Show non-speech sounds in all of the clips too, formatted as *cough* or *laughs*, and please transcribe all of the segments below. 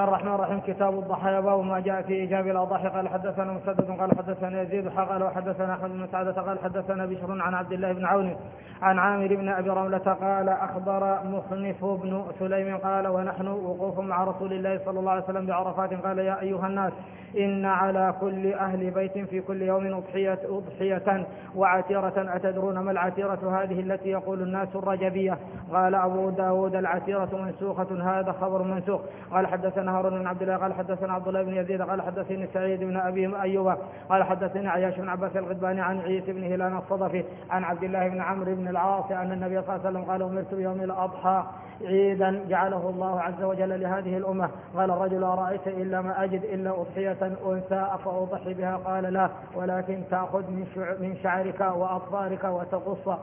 الرحمن الرحيم. كتاب الضحايا باب ما جاء في إيجاب الاضاحي قال حدثنا مسدد قال حدثنا يزيد قال وحدثنا أحمد بن سعدة قال حدثنا بشر عن عبد الله بن عون عن عامر بن أبي رملة قال أخبر مخنف بن سليم قال ونحن وقوف مع رسول الله صلى الله عليه وسلم بعرفات. قال يا أيها الناس إن على كل أهل بيت في كل يوم اضحية أضحية وعتيرة أتدرون ما العتيرة هذه التي يقول الناس الرجبية؟ قال أبو داود العتيرة منسوخة هذا خبر منسوخ. قال حدثنا هارون بن عبد الله قال حدثنا عبد الله بن يزيد قال حدثني سعيد بن أبي أيوب قال حدثني عياش بن عباس الغدباني عن عيسى بن هلال الصدفي عن عبد الله بن عمرو بن العاص أن النبي صلى الله عليه وسلم قال أمرت بيوم الأضحى عيدا جعله الله عز وجل لهذه الأمة. قال الرجل أرأيت إلا ما أجد إلا أضحية أنثى افاضحي بها؟ قال لا ولكن تأخذ من من شعرك وأظفارك وتقص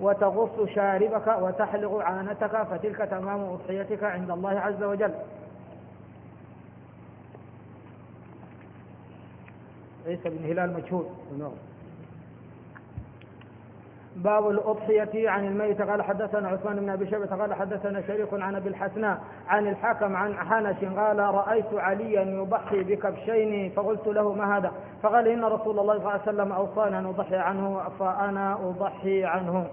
وتغص شاربك وتحلق عانتك فتلك تمام أضحيتك عند الله عز وجل. عيسى بن هلال مجهول. باب الأضحية عن الميت. قال حدثنا عثمان بن أبي شيبة. قال حدثنا شريك عن أبي الحسناء عن الحكم عن حنش. قال رأيت عليا يضحي بكبشين. فقلت له ما هذا؟ فقال إن رسول الله صلى الله عليه وسلم أوصاني أن أضحي عنه فأنا أضحي عنه.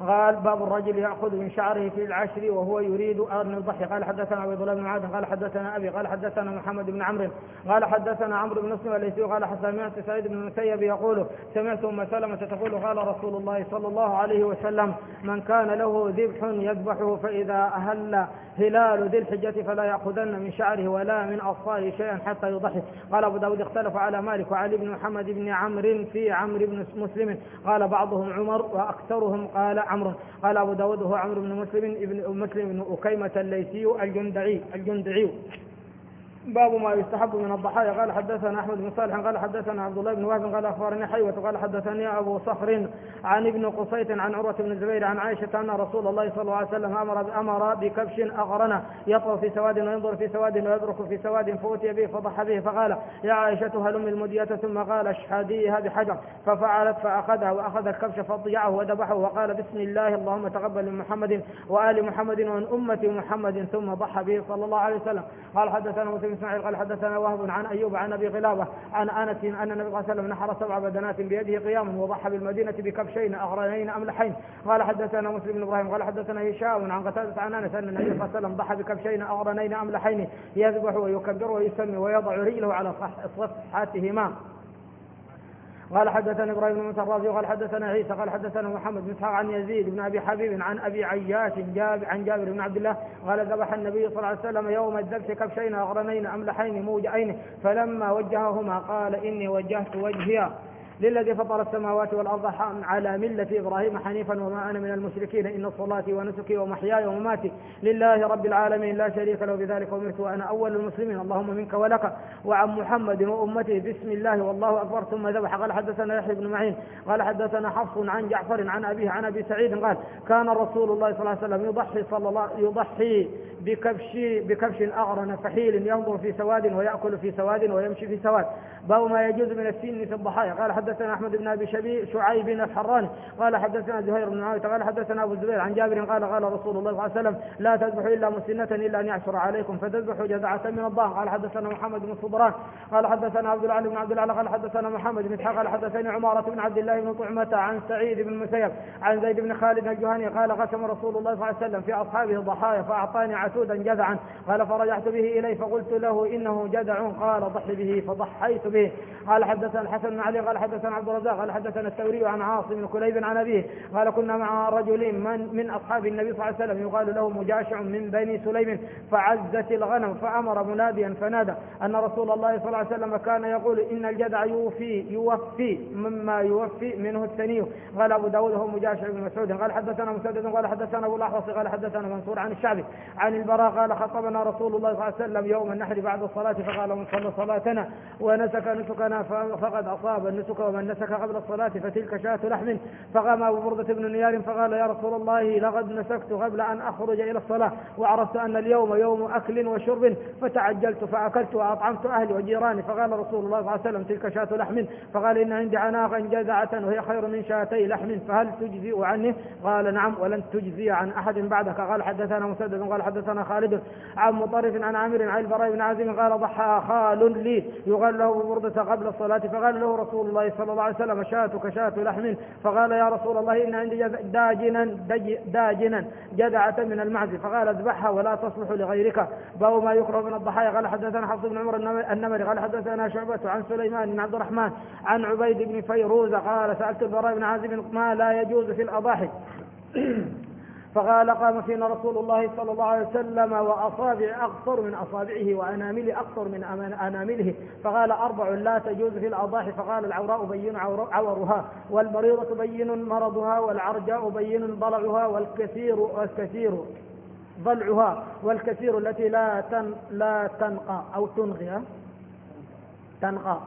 قال باب الرجل يأخذ من شعره في العشر وهو يريد أن يضحي. قال حدثنا عبد الله بن معاذ قال حدثنا أبي قال حدثنا محمد بن عمرو قال حدثنا عمرو بن مسلم الذي قال سمعت سعيد بن المسيب يقول سمعت أم سلمة تقول قال رسول الله صلى الله عليه وسلم من كان له ذبح يذبحه فإذا أهل هلال ذي الحجة فلا يأخذن من شعره ولا من أصفاره شيئا حتى يضحي. قال أبو داود اختلف على مالك وعلي بن محمد بن عمرو في عمرو بن مسلم. قال بعضهم عمر وأكثرهم قال عمرو. قال أبو داود هو عمرو بن مسلم ابن مسلم بن أكيمة الليثي الجندعي الجندعي. باب ما يستحب من الضحايا. قال حدثنا أحمد بن صالح قال حدثنا عبد الله بن وهب قال أخبرني حيوة قال حدثني أبو صخر عن ابن قصيت عن عروة بن الزبير عن عائشة أن رسول الله صلى الله عليه وسلم أمر أمر بكبش اغرن يطرف في سواد وينظر في سواد ويبرك في سواد فأتي به فضحى به فقال يا عائشة هلم المدية ثم قال اشهديها بحجر ففعلت فأخذها وأخذ الكبش فضيعه وذبحه وقال بسم الله اللهم تقبل من محمد وآل محمد ومن أمة محمد ثم ضحى به صلى الله عليه وسلم. قال حدثنا مسلم اسماعيل قال حدثنا وهب عن أيوب عن أبي قلابه عن أنس أن النبي صلى الله عليه وسلم نحر سبع بدنات بيده قياما وضحى بالمدينة بكبشين اغرنين املحين قال حدثنا مسلم بن إبراهيم قال حدثنا هشام عن قتادة عن أنس أن النبي صلى الله عليه وسلم ضحى بكبشين اغرنين املحين يذبح ويكبر ويسمي ويضع رجله على صفحتهما قال حدثنا إبراهيم بن موسى الرازي قال حدثنا عيسى قال حدثنا محمد بن إسحاق عن يزيد بن أبي حبيب عن أبي عياش جاب عن جابر بن عبد الله قال ذبح النبي صلى الله عليه وسلم يوم الذبح كبشين اغرنين أملحين موجعين فلما وجههما قال إني وجهت وجهي. للذي فطر السماوات والأرض على ملة إبراهيم حنيفا وما أنا من المشركين. إن صلاتي ونسكي ومحياي ومماتي لله رب العالمين. لا شريك له بذلك أمرت وأنا أول المسلمين. اللهم منك ولك وعن محمد وأمته بسم الله والله أكبر. ثم ذبح. قال حدثنا يحيى بن معين. قال حدثنا حفص عن جعفر عن أبيه عن أبي سعيد. قال كان رسول الله صلى الله عليه وسلم يضحي صلى الله يضحي بكبش بكبش أغرن فحيل ينظر في سواد ويأكل في سواد ويمشي في سواد. باب ما يجوز من السن في الضحايا. قال حدثنا أحمد بن أبي شبيب شعيب الحراني. قال حدثنا زهير بن معاويه قال حدثنا أبو الزبير عن جابر قال قال رسول الله صلى الله عليه وسلم لا تذبحوا إلا مسنة إلا أن يعثر عليكم فتذبحوا جذعه من الضأن. قال حدثنا محمد بن صبران. قال حدثنا عبد العلي بن عبد الله. قال حدثنا محمد بن إسحاق. قال حدثني عمارة بن عبد الله بن طعمة عن سعيد بن المسيب عن زيد بن خالد الجهني. قال قسم رسول الله صلى الله عليه وسلم في أصحابه ضحايا فأعطاني عتودا جذعا. قال فرجعت به إليه فقلت له إنه جذع. قال ضحي به فضحيت به. قال حدثنا الحسن بن علي قال حدثنا عبد الرزاق قال حدثنا الثوري عن عاصم بن كليب عن أبيه. قال كنا مع رجل من من أصحاب النبي صلى الله عليه وسلم. يقال له مجاشع من بني سليم. فعزت الغنم فأمر مناديا فنادى أن رسول الله صلى الله عليه وسلم كان يقول إن الجدع يوفي يوفي مما يوفي منه الثني. قال أبو داود هو مجاشع بن مسعود. قال حدثنا مسدد قال حدثنا أبو الأحوص قال حدثنا منصور عن الشعبي عن البراء قال خطبنا رسول الله صلى الله عليه وسلم يوم النحر بعد الصلاة فقال من صلى صلاتنا ونسك نسكنا فقد أصاب النسك ومن نسك قبل الصلاة فتلك شاة لحم. فقام أبو بردة بن نيار فقال يا رسول الله لقد نسكت قبل أن أخرج إلى الصلاة وعرفت أن اليوم يوم أكل وشرب فتعجلت فأكلت وأطعمت أهلي وجيراني. فقال رسول الله صلى الله عليه وسلم تلك شاة لحم. فقال إن عندي عناقا جزعة وهي خير من شاتي لحم فهل تجزئ عنه قال نعم ولن تجزي عن أحد بعدك. قال حدثنا مسدد قال حدثنا خالد عن مطرف عن عامر عن البراء بن عازم قال ضحى خال لي يقال له ببردة قبل الصلاة فقال له رسول الله صلى الله عليه وسلم شاتك شاة لحم فقال يا رسول الله إن عندي داجنا داجنا جدعة من المعز فقال اذبحها ولا تصلح لغيرك باب ما يكره من الضحايا قال حدثنا حفص بن عمر النمري قال حدثنا شعبة عن سليمان بن عبد الرحمن عن عبيد بن فيروز قال سألت البراء بن عازم ما لا يجوز في الأضاحي فقال قام فينا رسول الله صلى الله عليه وسلم وأصابع أقصر من أصابعه وأنامل أقصر من أنامله. فقال أربع لا تجوز في الأضاحي. فقال العوراء بين عورها والمريضة بين مرضها والعرجاء بين ضلعها والكثير والكثير ضلعها والكثير التي لا تن لا تنقى أو تنغي. تنقى.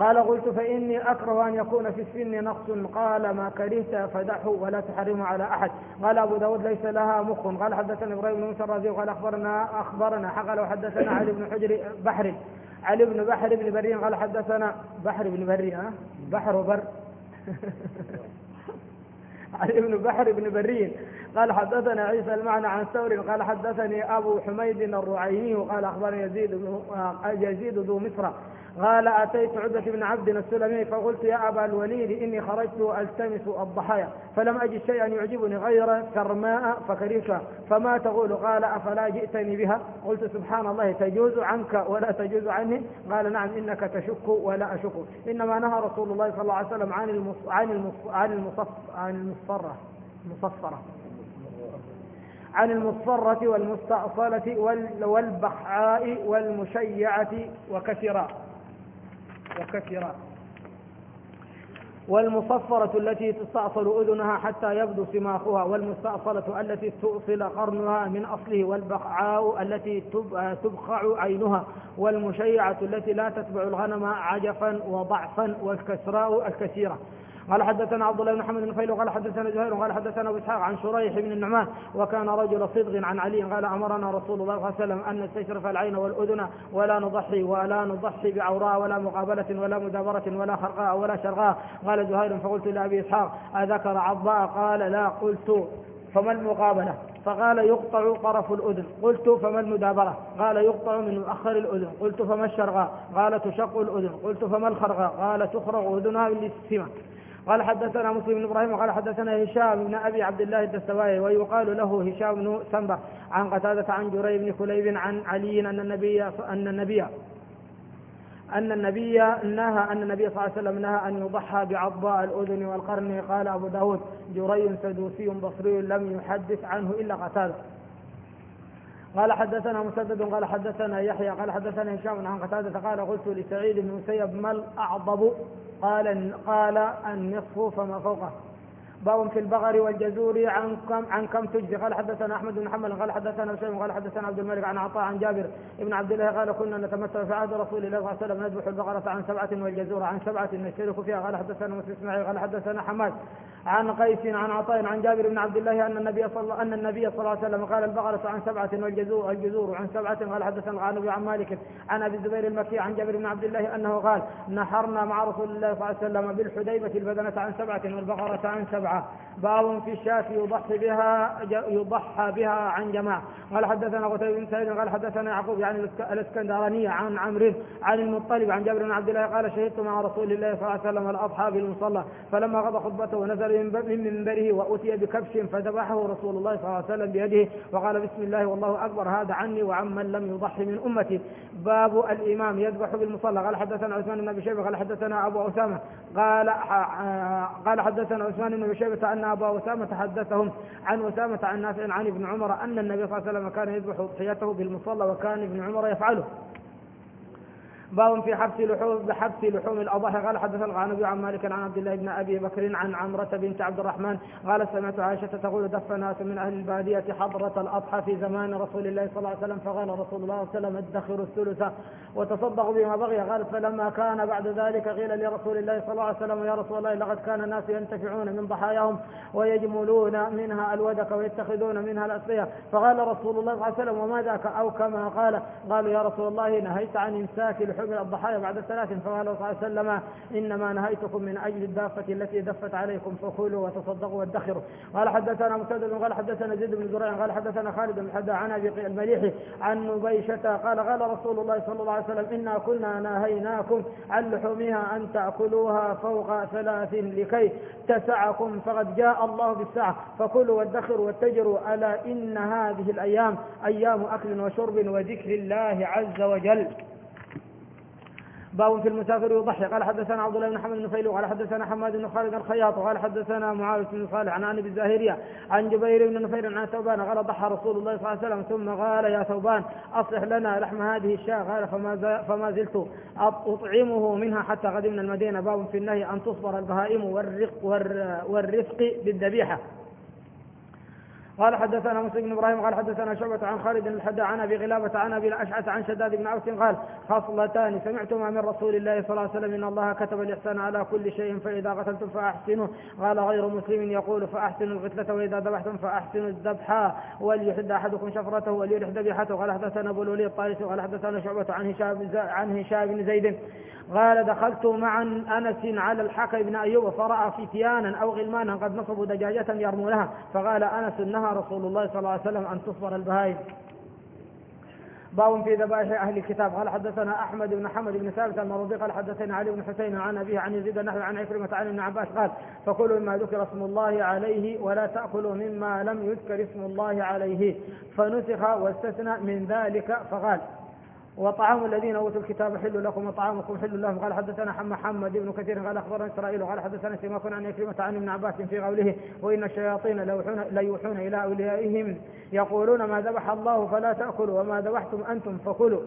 قال قلت فإني أكره أن يكون في السن نقص قال ما كرهت فدحه ولا تحرمه على أحد قال أبو داود ليس لها مخ قال حدثنا إبراهيم بن موسى الرازي قال أخبرنا أخبرنا حقل وحدثنا علي بن حجر بحر علي بن بحر بن بري قال حدثنا بحر بن بري ها؟ بحر وبر. *laughs* علي بن بحر بن برين قال حدثنا عيسى المعنى عن ثور قال حدثني أبو حميد الرعيني وقال أخبرني يزيد يزيد ذو مصر قال أتيت عتبة بن عبد السلمي فقلت يا أبا الوليد إني خرجت ألتمس الضحايا فلم أجد شيئا يعجبني غير كرماء فكرهتها فما تقول؟ قال أفلا جئتني بها؟ قلت سبحان الله تجوز عنك ولا تجوز عني؟ قال نعم إنك تشك ولا أشك. إنما نهى رسول الله صلى الله عليه وسلم عن المص... عن المص... عن المصف... عن المصفرة. المصفرة عن المصفرة والمستأصلة والبخعاء والمشيعة وكثرا وكثرا والمصفرة التي تستأصل أذنها حتى يبدو سماخها والمستأصلة التي تؤصل قرنها من أصله والبقعاء التي تبخع عينها والمشيعة التي لا تتبع الغنم عجفا وضعفا والكسراء الكثيرة. قال حدثنا عبد الله بن محمد بن فيل وقال حدثنا زهير قال حدثنا أبو إسحاق عن شريح بن النعمان وكان رجل صدق عن علي قال أمرنا رسول الله صلى الله عليه وسلم أن نستشرف العين والأذن ولا نضحي ولا نضحي بعوراء ولا مقابلة ولا مدابرة ولا خرقاء ولا شرقاء. قال زهير فقلت لأبي إسحاق أذكر عضاء قال لا. قلت فما المقابلة؟ فقال يقطع طرف الأذن. قلت فما المدابرة؟ قال يقطع من مؤخر الأذن. قلت فما الشرغاء قال تشق الأذن. قلت فما الخرغاء قال تخرق أذنها بالسمة قال حدثنا مسلم بن إبراهيم قال حدثنا هشام بن أبي عبد الله الدستوائي ويقال له هشام بن سنبه عن قتادة عن جرير بن كليب عن علي أن النبي أن النبي أن النبي نهى أن النبي صلى الله عليه وسلم نهى أن يضحى بعضاء الأذن والقرن. قال أبو داود جري سدوسي بصري لم يحدث عنه إلا قتادة. قال حدثنا مسدد قال حدثنا يحيى قال حدثنا هشام عن قتادة قال قلت لسعيد بن مسيب ما الأعضب؟ قال قال النصف فما فوقه. باب في البقر والجزور عن كم عن كم تجزي. قال حدثنا أحمد بن محمد قال حدثنا هشام قال حدثنا عبد الملك عن عطاء عن جابر بن عبد الله قال كنا نتمتع في عهد رسول الله صلى الله عليه وسلم نذبح البقرة عن سبعة والجزور عن سبعة نشترك فيها. قال حدثنا مسلم إسماعيل قال حدثنا حماد عن قيس عن عطاء عن جابر بن عبد الله أن النبي صلى أن النبي صلى الله عليه وسلم قال البقرة عن سبعة والجزور الجزور عن سبعة. قال حدثنا عن عن مالك عن أبي الزبير المكي عن جابر بن عبد الله أنه قال نحرنا مع رسول الله صلى الله عليه وسلم بالحديبة البدنة عن سبعة والبقرة عن سبعة. باب في الشاة يضحي بها يضحى بها عن جماعة. قال حدثنا قتيبة بن سعيد قال حدثنا يعقوب يعني الاسكندرانية عن عمرو عن المطلب عن جابر بن عبد الله قال شهدت مع رسول الله صلى الله عليه وسلم الأضحى بالمصلى فلما قضى خطبته ونزل من منبره وأتي بكبش فذبحه رسول الله صلى الله عليه وسلم بيده وقال بسم الله والله أكبر هذا عني وعمن لم يضحي من أمتي. باب الإمام يذبح بالمصلى. قال حدثنا عثمان بن أبي شيبة قال حدثنا أبو أسامة قال قال حدثنا عثمان بن أبي شيبة أن أبا أسامة حدثهم عن أسامة عن نافع عن ابن عمر أن النبي صلى الله عليه وسلم كان يذبح أضحيته بالمصلى وكان ابن عمر يفعله. باب في حبس لحوم بحبس لحوم الأضاحي. قال حدثنا الغانبي عن مالك عن عبد الله بن أبي بكر عن عمرة بنت عبد الرحمن. قال سمعت عائشة تقول دف ناس من أهل البادية حضرة الأضحى في زمان رسول الله صلى الله عليه وسلم. فقال رسول الله صلى الله عليه وسلم ادخروا الثلث. وتصدقوا بما بغي. قالت فلما كان بعد ذلك قيل لرسول الله صلى الله عليه وسلم يا رسول الله لقد كان الناس ينتفعون من ضحاياهم ويجملون منها الودك ويتخذون منها الاسقيه فقال رسول الله صلى الله عليه وسلم وما ذاك؟ أو كما قال. قالوا يا رسول الله نهيت عن إمساك لحوم الضحايا بعد ثلاث فقال صلى الله عليه وسلم إنما نهيتكم من أجل الدافة التي دفت عليكم فكلوا وتصدقوا وادخروا. قال حدثنا مسدد قال حدثنا زيد بن زريع قال حدثنا خالد بن حدا عن أبي المليحي عن نبيشة قال قال رسول الله صلى الله عليه وسلم إنا كنا نهيناكم عن لحومها أن تأكلوها فوق ثلاث لكي تسعكم فقد جاء الله بالسعة. فكلوا وادخروا واتجروا ألا إن هذه الأيام أيام أكل وشرب وذكر الله عز وجل. باب في المسافر يضحي. قال حدثنا عبد الله بن محمد بن فيلو قال حدثنا حماد بن خالد الخياط قال حدثنا معاوية بن صالح عن أبي الزاهريه عن جبير بن نفير عن ثوبان قال ضحى رسول الله صلى الله عليه وسلم ثم قال يا ثوبان أصلح لنا لحم هذه الشاة. قال فما فما زلت أطعمه منها حتى قدمنا المدينة. باب في النهي أن تصبر البهائم والرفق والرفق بالذبيحة. قال حدثنا مسلم بن إبراهيم قال حدثنا شعبة عن خالد الحدى عن أبي غلابة عن أبي الأشعث عن شداد بن أوس قال خصلتان سمعتما من رسول الله صلى الله عليه وسلم إن الله كتب الإحسان على كل شيء فإذا قتلتم فأحسنوا قال غير مسلم يقول فأحسنوا القتلة وإذا ذبحتم فأحسنوا الذبح وليحد أحدكم شفرته وليرح ذبيحته قال حدثنا أبو الوليد الطارسي قال حدثنا شعبة عن هشام عن هشام بن زيد قال دخلت مع أنس على الحكم بن أيوب فرأى فتيانا أو غلمانا قد نصبوا دجاجة يرمونها. فقال أنس نهى رسول الله صلى الله عليه وسلم أن تصبر البهائم. باب في ذبائح أهل الكتاب. قال حدثنا أحمد بن حمد بن ثابت المرضي قال حدثنا علي بن حسين عن أبيه عن يزيد النحو عن عكرمة عن ابن عباس قال فكلوا مما ذكر اسم الله عليه ولا تأكلوا مما لم يذكر اسم الله عليه. فنسخ واستثنى من ذلك فقال وطعام الذين أوتوا الكتاب حل لكم وطعامكم حل لهم. قال حدثنا محمد بن كثير قال أخبرنا إسرائيل قال حدثنا سماك عن يكرمة عن ابن عباس في قوله وإن الشياطين ليوحون إلى أوليائهم يقولون ما ذبح الله فلا تأكلوا وما ذبحتم أنتم فكلوا.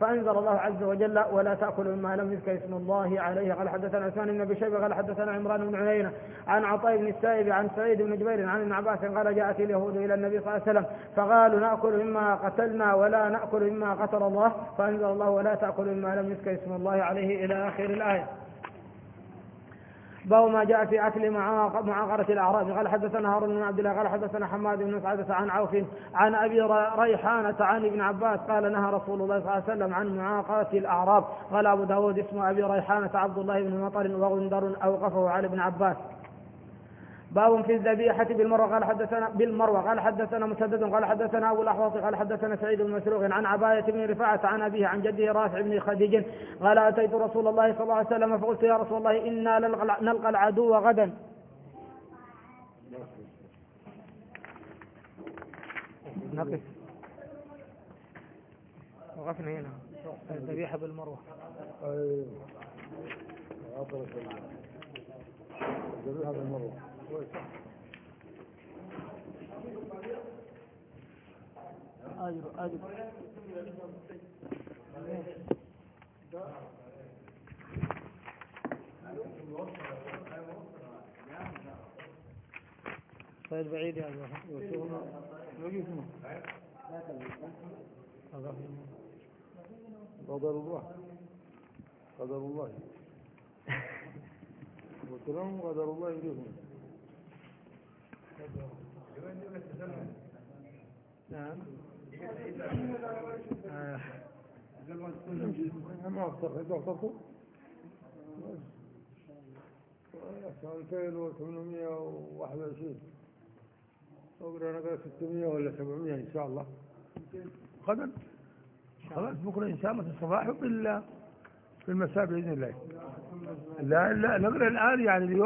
فأنزل الله عز وجل ولا تأكلوا مما لم يذكر اسم الله عليه. قال حدثنا عثمان بن أبي شيبة قال حدثنا عمران بن عيينة عن عطاء بن السائب عن سعيد بن جبير عن ابن عباس قال جاءت اليهود إلى النبي صلى الله عليه وسلم فقالوا نأكل مما قتلنا ولا نأكل مما قتل الله. فأنزل الله ولا تأكلوا مما لم يذكر اسم الله عليه إلى آخر الآية. باب ما جاء في أكل معاقرة الاعراب قال حدثنا هارون بن عبد الله قال حدثنا حماد بن سعادة عن عوف عن أبي ريحانة عن ابن عباس قال نهى رسول الله صلى الله عليه وسلم عن معاقرة الأعراب. قال أبو داود اسم أبي ريحانة عبد الله بن مطر وغندر أوقفه على ابن عباس. باب في الذبيحة بالمروة قال حدثنا بالمروة قال حدثنا مسدد قال حدثنا أبو الأحوص قال حدثنا سعيد بن مسروق عن عباية بن رفاعة عن أبيه عن جده رافع بن خديج قال أتيت رسول الله صلى الله عليه وسلم فقلت يا رسول الله إنا نلقى العدو غدا. نقف وقفنا هنا. الذبيحة بالمروة. الذبيحة بالمروة. أجر أجر طيب بعيد يا قدر الله. قدر الله. *laughs* وكلام قدر الله يليهم نعم. أخطر إذا أخطرت 2821 أقرأ أنا 600 ولا 700 إن شاء الله. غدا خلاص بكرة إن شاء الله في الصباح وفي في المساء بإذن الله. لا لا نقرأ الآن يعني اليوم.